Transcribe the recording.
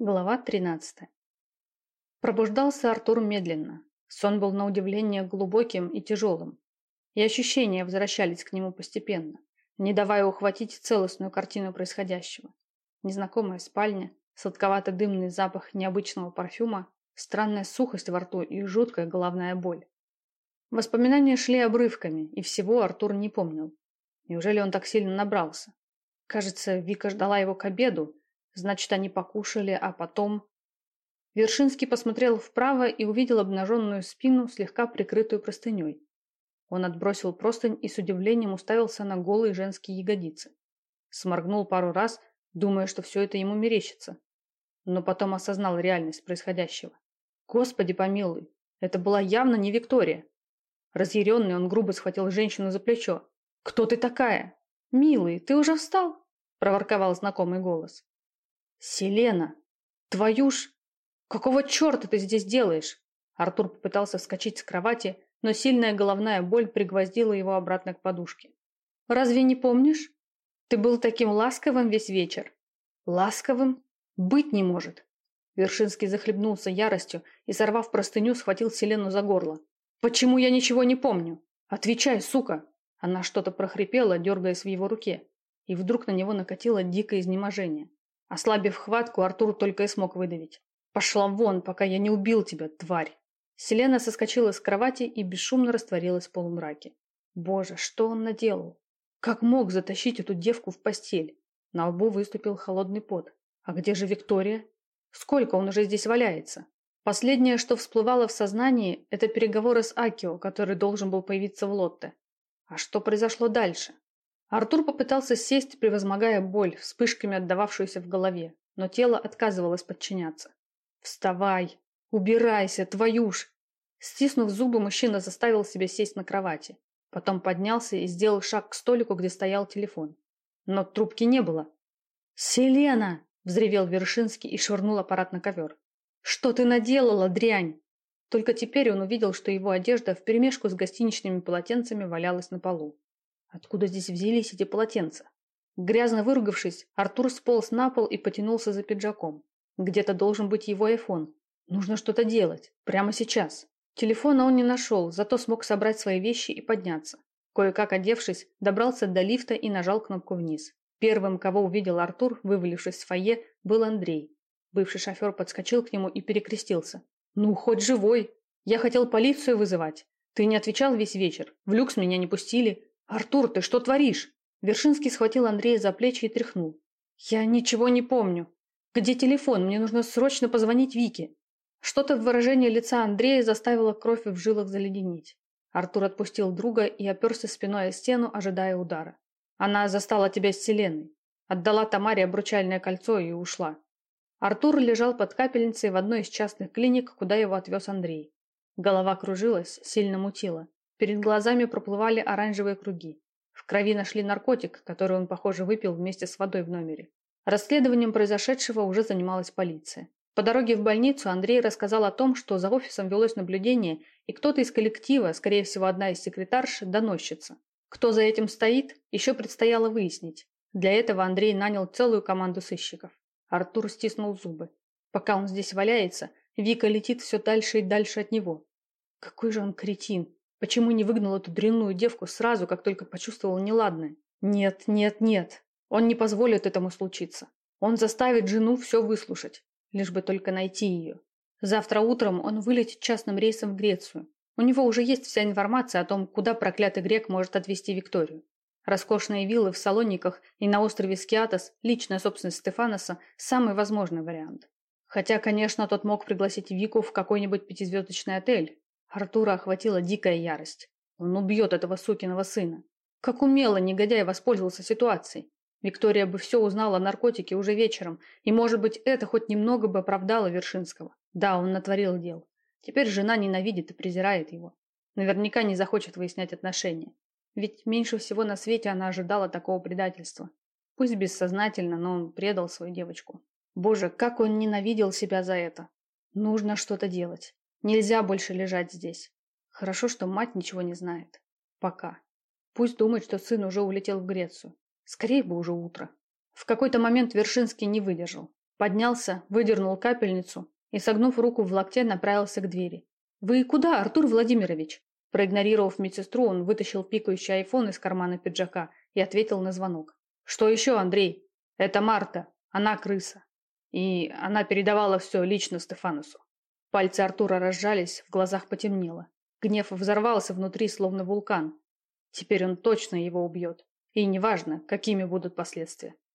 Глава 13. Пробуждался Артур медленно. Сон был на удивление глубоким и тяжелым. И ощущения возвращались к нему постепенно, не давая ухватить целостную картину происходящего. Незнакомая спальня, сладковато-дымный запах необычного парфюма, странная сухость во рту и жуткая головная боль. Воспоминания шли обрывками, и всего Артур не помнил. Неужели он так сильно набрался? Кажется, Вика ждала его к обеду, Значит, они покушали, а потом... Вершинский посмотрел вправо и увидел обнаженную спину, слегка прикрытую простыней. Он отбросил простынь и с удивлением уставился на голые женские ягодицы. Сморгнул пару раз, думая, что все это ему мерещится. Но потом осознал реальность происходящего. Господи помилуй, это была явно не Виктория. Разъяренный он грубо схватил женщину за плечо. «Кто ты такая?» «Милый, ты уже встал?» – проворковал знакомый голос. «Селена! Твою ж! Какого черта ты здесь делаешь?» Артур попытался вскочить с кровати, но сильная головная боль пригвоздила его обратно к подушке. «Разве не помнишь? Ты был таким ласковым весь вечер». «Ласковым? Быть не может!» Вершинский захлебнулся яростью и, сорвав простыню, схватил Селену за горло. «Почему я ничего не помню? Отвечай, сука!» Она что-то прохрипела, дергаясь в его руке, и вдруг на него накатило дикое изнеможение. Ослабив хватку, Артур только и смог выдавить. «Пошла вон, пока я не убил тебя, тварь!» Селена соскочила с кровати и бесшумно растворилась в полумраке. Боже, что он наделал? Как мог затащить эту девку в постель? На лбу выступил холодный пот. А где же Виктория? Сколько он уже здесь валяется? Последнее, что всплывало в сознании, это переговоры с Акио, который должен был появиться в Лотте. А что произошло дальше? Артур попытался сесть, превозмогая боль, вспышками отдававшуюся в голове, но тело отказывалось подчиняться. «Вставай! Убирайся, твою ж!» Стиснув зубы, мужчина заставил себя сесть на кровати. Потом поднялся и сделал шаг к столику, где стоял телефон. Но трубки не было. «Селена!» – взревел Вершинский и швырнул аппарат на ковер. «Что ты наделала, дрянь?» Только теперь он увидел, что его одежда вперемешку с гостиничными полотенцами валялась на полу. Откуда здесь взялись эти полотенца? Грязно выругавшись, Артур сполз на пол и потянулся за пиджаком. Где-то должен быть его айфон. Нужно что-то делать. Прямо сейчас. Телефона он не нашел, зато смог собрать свои вещи и подняться. Кое-как одевшись, добрался до лифта и нажал кнопку вниз. Первым, кого увидел Артур, вывалившись в фойе, был Андрей. Бывший шофер подскочил к нему и перекрестился. «Ну, хоть живой! Я хотел полицию вызывать. Ты не отвечал весь вечер. В люкс меня не пустили. «Артур, ты что творишь?» Вершинский схватил Андрея за плечи и тряхнул. «Я ничего не помню. Где телефон? Мне нужно срочно позвонить Вике». Что-то в выражении лица Андрея заставило кровь в жилах заледенеть. Артур отпустил друга и оперся спиной о стену, ожидая удара. «Она застала тебя с Селеной. Отдала Тамаре обручальное кольцо и ушла». Артур лежал под капельницей в одной из частных клиник, куда его отвез Андрей. Голова кружилась, сильно мутила. Перед глазами проплывали оранжевые круги. В крови нашли наркотик, который он, похоже, выпил вместе с водой в номере. Расследованием произошедшего уже занималась полиция. По дороге в больницу Андрей рассказал о том, что за офисом велось наблюдение, и кто-то из коллектива, скорее всего одна из секретарш, доносчица. Кто за этим стоит, еще предстояло выяснить. Для этого Андрей нанял целую команду сыщиков. Артур стиснул зубы. Пока он здесь валяется, Вика летит все дальше и дальше от него. Какой же он кретин. Почему не выгнал эту дрянную девку сразу, как только почувствовал неладное? Нет, нет, нет. Он не позволит этому случиться. Он заставит жену все выслушать, лишь бы только найти ее. Завтра утром он вылетит частным рейсом в Грецию. У него уже есть вся информация о том, куда проклятый грек может отвезти Викторию. Роскошные виллы в Салониках и на острове Скиатос, личная собственность Стефаноса – самый возможный вариант. Хотя, конечно, тот мог пригласить Вику в какой-нибудь пятизвездочный отель, Артура охватила дикая ярость. Он убьет этого сукиного сына. Как умело негодяй воспользовался ситуацией. Виктория бы все узнала о наркотике уже вечером, и, может быть, это хоть немного бы оправдало Вершинского. Да, он натворил дел. Теперь жена ненавидит и презирает его. Наверняка не захочет выяснять отношения. Ведь меньше всего на свете она ожидала такого предательства. Пусть бессознательно, но он предал свою девочку. Боже, как он ненавидел себя за это. Нужно что-то делать. Нельзя больше лежать здесь. Хорошо, что мать ничего не знает. Пока. Пусть думает, что сын уже улетел в Грецию. Скорее бы уже утро. В какой-то момент Вершинский не выдержал. Поднялся, выдернул капельницу и, согнув руку в локте, направился к двери. «Вы куда, Артур Владимирович?» Проигнорировав медсестру, он вытащил пикающий айфон из кармана пиджака и ответил на звонок. «Что еще, Андрей? Это Марта. Она крыса. И она передавала все лично Стефанусу». Пальцы Артура разжались, в глазах потемнело. Гнев взорвался внутри, словно вулкан. Теперь он точно его убьет. И неважно, какими будут последствия.